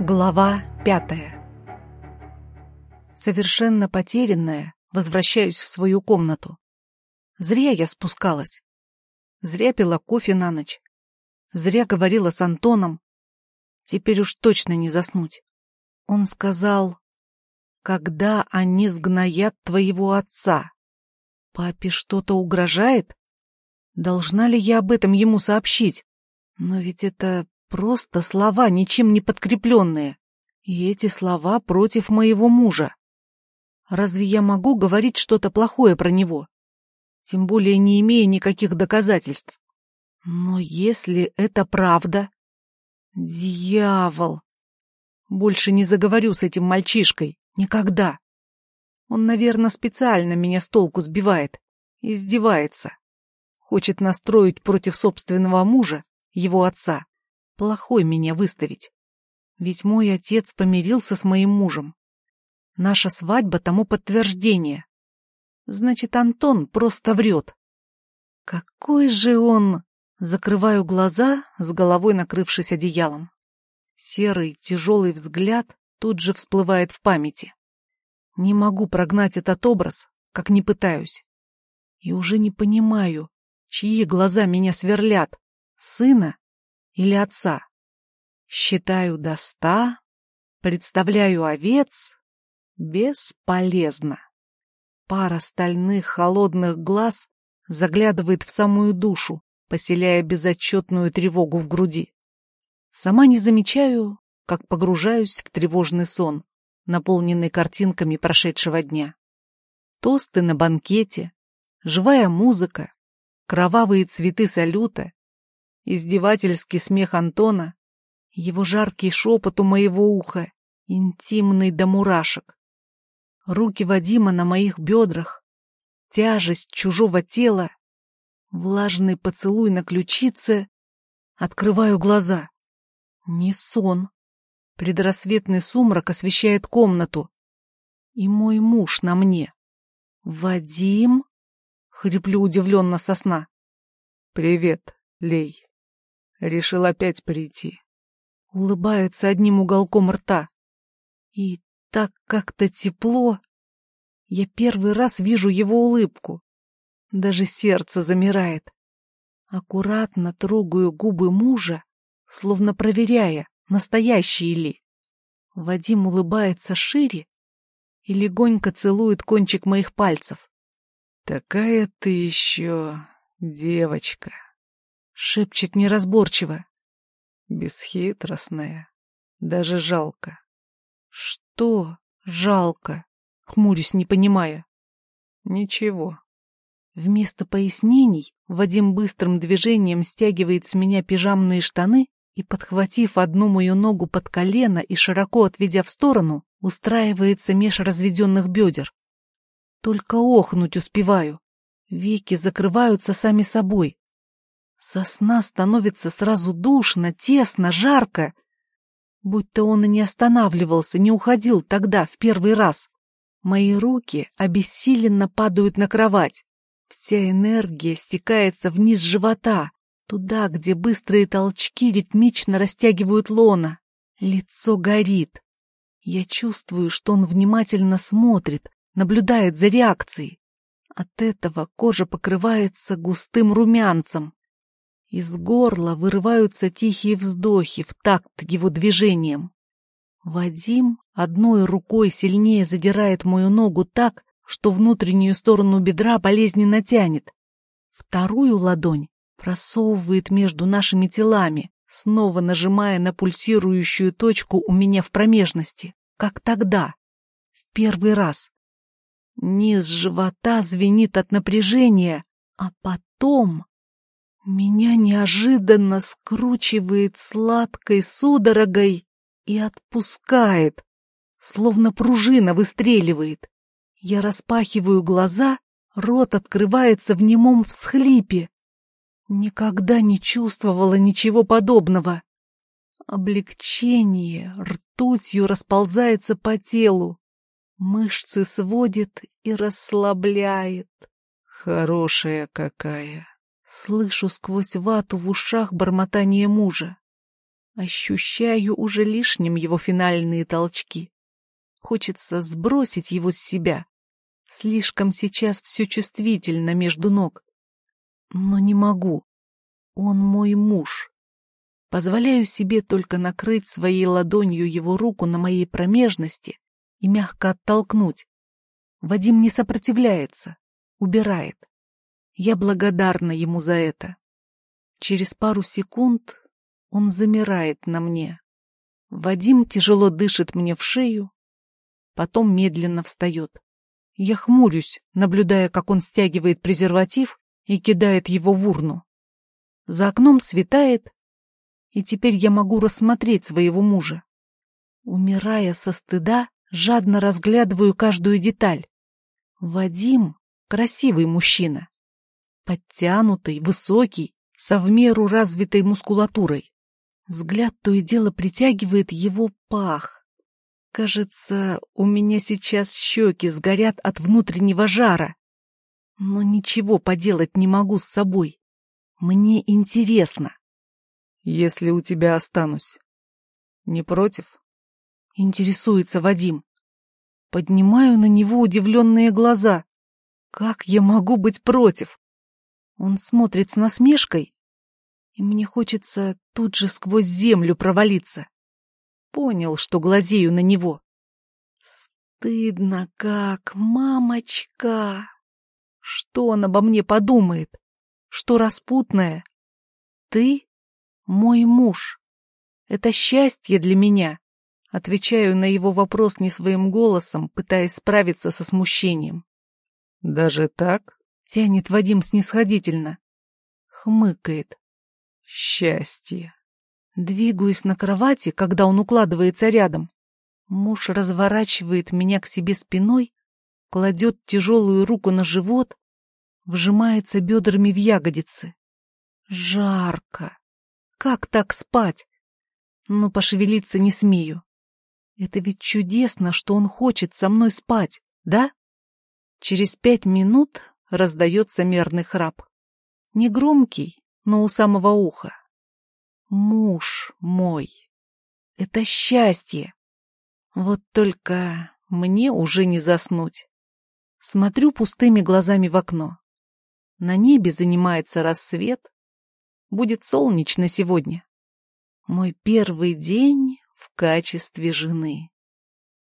Глава пятая Совершенно потерянная, возвращаюсь в свою комнату. Зря я спускалась. Зря пила кофе на ночь. Зря говорила с Антоном. Теперь уж точно не заснуть. Он сказал, когда они сгноят твоего отца. Папе что-то угрожает? Должна ли я об этом ему сообщить? Но ведь это Просто слова, ничем не подкрепленные. И эти слова против моего мужа. Разве я могу говорить что-то плохое про него? Тем более не имея никаких доказательств. Но если это правда... Дьявол! Больше не заговорю с этим мальчишкой. Никогда. Он, наверное, специально меня с толку сбивает. Издевается. Хочет настроить против собственного мужа, его отца плохой меня выставить. Ведь мой отец помирился с моим мужем. Наша свадьба тому подтверждение. Значит, Антон просто врет. Какой же он... Закрываю глаза, с головой накрывшись одеялом. Серый, тяжелый взгляд тут же всплывает в памяти. Не могу прогнать этот образ, как не пытаюсь. И уже не понимаю, чьи глаза меня сверлят, сына или отца. Считаю до ста, представляю овец. Бесполезно. Пара стальных холодных глаз заглядывает в самую душу, поселяя безотчетную тревогу в груди. Сама не замечаю, как погружаюсь в тревожный сон, наполненный картинками прошедшего дня. Тосты на банкете, живая музыка, кровавые цветы салюта, Издевательский смех Антона, его жаркий шепот у моего уха, интимный до мурашек. Руки Вадима на моих бедрах, тяжесть чужого тела, влажный поцелуй на ключице. Открываю глаза. Не сон. Предрассветный сумрак освещает комнату. И мой муж на мне. «Вадим?» — хриплю удивленно со сна. «Привет, Лей». Решил опять прийти. Улыбается одним уголком рта. И так как-то тепло. Я первый раз вижу его улыбку. Даже сердце замирает. Аккуратно трогаю губы мужа, словно проверяя, настоящие ли. Вадим улыбается шире и легонько целует кончик моих пальцев. «Такая ты еще девочка!» Шепчет неразборчиво. Бесхитростная. Даже жалко. Что жалко? Хмурюсь, не понимая. Ничего. Вместо пояснений Вадим быстрым движением стягивает с меня пижамные штаны и, подхватив одну мою ногу под колено и широко отведя в сторону, устраивается меж разведенных бедер. Только охнуть успеваю. Веки закрываются сами собой, Сосна становится сразу душно, тесно, жарко. Будь-то он и не останавливался, не уходил тогда, в первый раз. Мои руки обессиленно падают на кровать. Вся энергия стекается вниз живота, туда, где быстрые толчки ритмично растягивают лона. Лицо горит. Я чувствую, что он внимательно смотрит, наблюдает за реакцией. От этого кожа покрывается густым румянцем. Из горла вырываются тихие вздохи в такт его движением. Вадим одной рукой сильнее задирает мою ногу так, что внутреннюю сторону бедра болезненно тянет. Вторую ладонь просовывает между нашими телами, снова нажимая на пульсирующую точку у меня в промежности, как тогда, в первый раз. Низ живота звенит от напряжения, а потом меня неожиданно скручивает сладкой судорогой и отпускает, словно пружина выстреливает. Я распахиваю глаза, рот открывается в немом всхлипе. Никогда не чувствовала ничего подобного. Облегчение ртутью расползается по телу, мышцы сводит и расслабляет. Хорошая какая. Слышу сквозь вату в ушах бормотание мужа. Ощущаю уже лишним его финальные толчки. Хочется сбросить его с себя. Слишком сейчас все чувствительно между ног. Но не могу. Он мой муж. Позволяю себе только накрыть своей ладонью его руку на моей промежности и мягко оттолкнуть. Вадим не сопротивляется, убирает. Я благодарна ему за это. Через пару секунд он замирает на мне. Вадим тяжело дышит мне в шею, потом медленно встает. Я хмурюсь, наблюдая, как он стягивает презерватив и кидает его в урну. За окном светает, и теперь я могу рассмотреть своего мужа. Умирая со стыда, жадно разглядываю каждую деталь. Вадим — красивый мужчина. Подтянутый, высокий, со в меру развитой мускулатурой. Взгляд то и дело притягивает его пах. Кажется, у меня сейчас щеки сгорят от внутреннего жара. Но ничего поделать не могу с собой. Мне интересно. Если у тебя останусь. Не против? Интересуется Вадим. Поднимаю на него удивленные глаза. Как я могу быть против? Он смотрит с насмешкой, и мне хочется тут же сквозь землю провалиться. Понял, что глазею на него. Стыдно как, мамочка. Что он обо мне подумает? Что распутное? Ты мой муж. Это счастье для меня. Отвечаю на его вопрос не своим голосом, пытаясь справиться со смущением. Даже так? Тянет Вадим снисходительно. Хмыкает. Счастье. Двигаюсь на кровати, когда он укладывается рядом. Муж разворачивает меня к себе спиной, кладет тяжелую руку на живот, вжимается бедрами в ягодицы. Жарко. Как так спать? Но пошевелиться не смею. Это ведь чудесно, что он хочет со мной спать, да? Через пять минут раздается мерный храп. Негромкий, но у самого уха. Муж мой. Это счастье. Вот только мне уже не заснуть. Смотрю пустыми глазами в окно. На небе занимается рассвет. Будет солнечно сегодня. Мой первый день в качестве жены.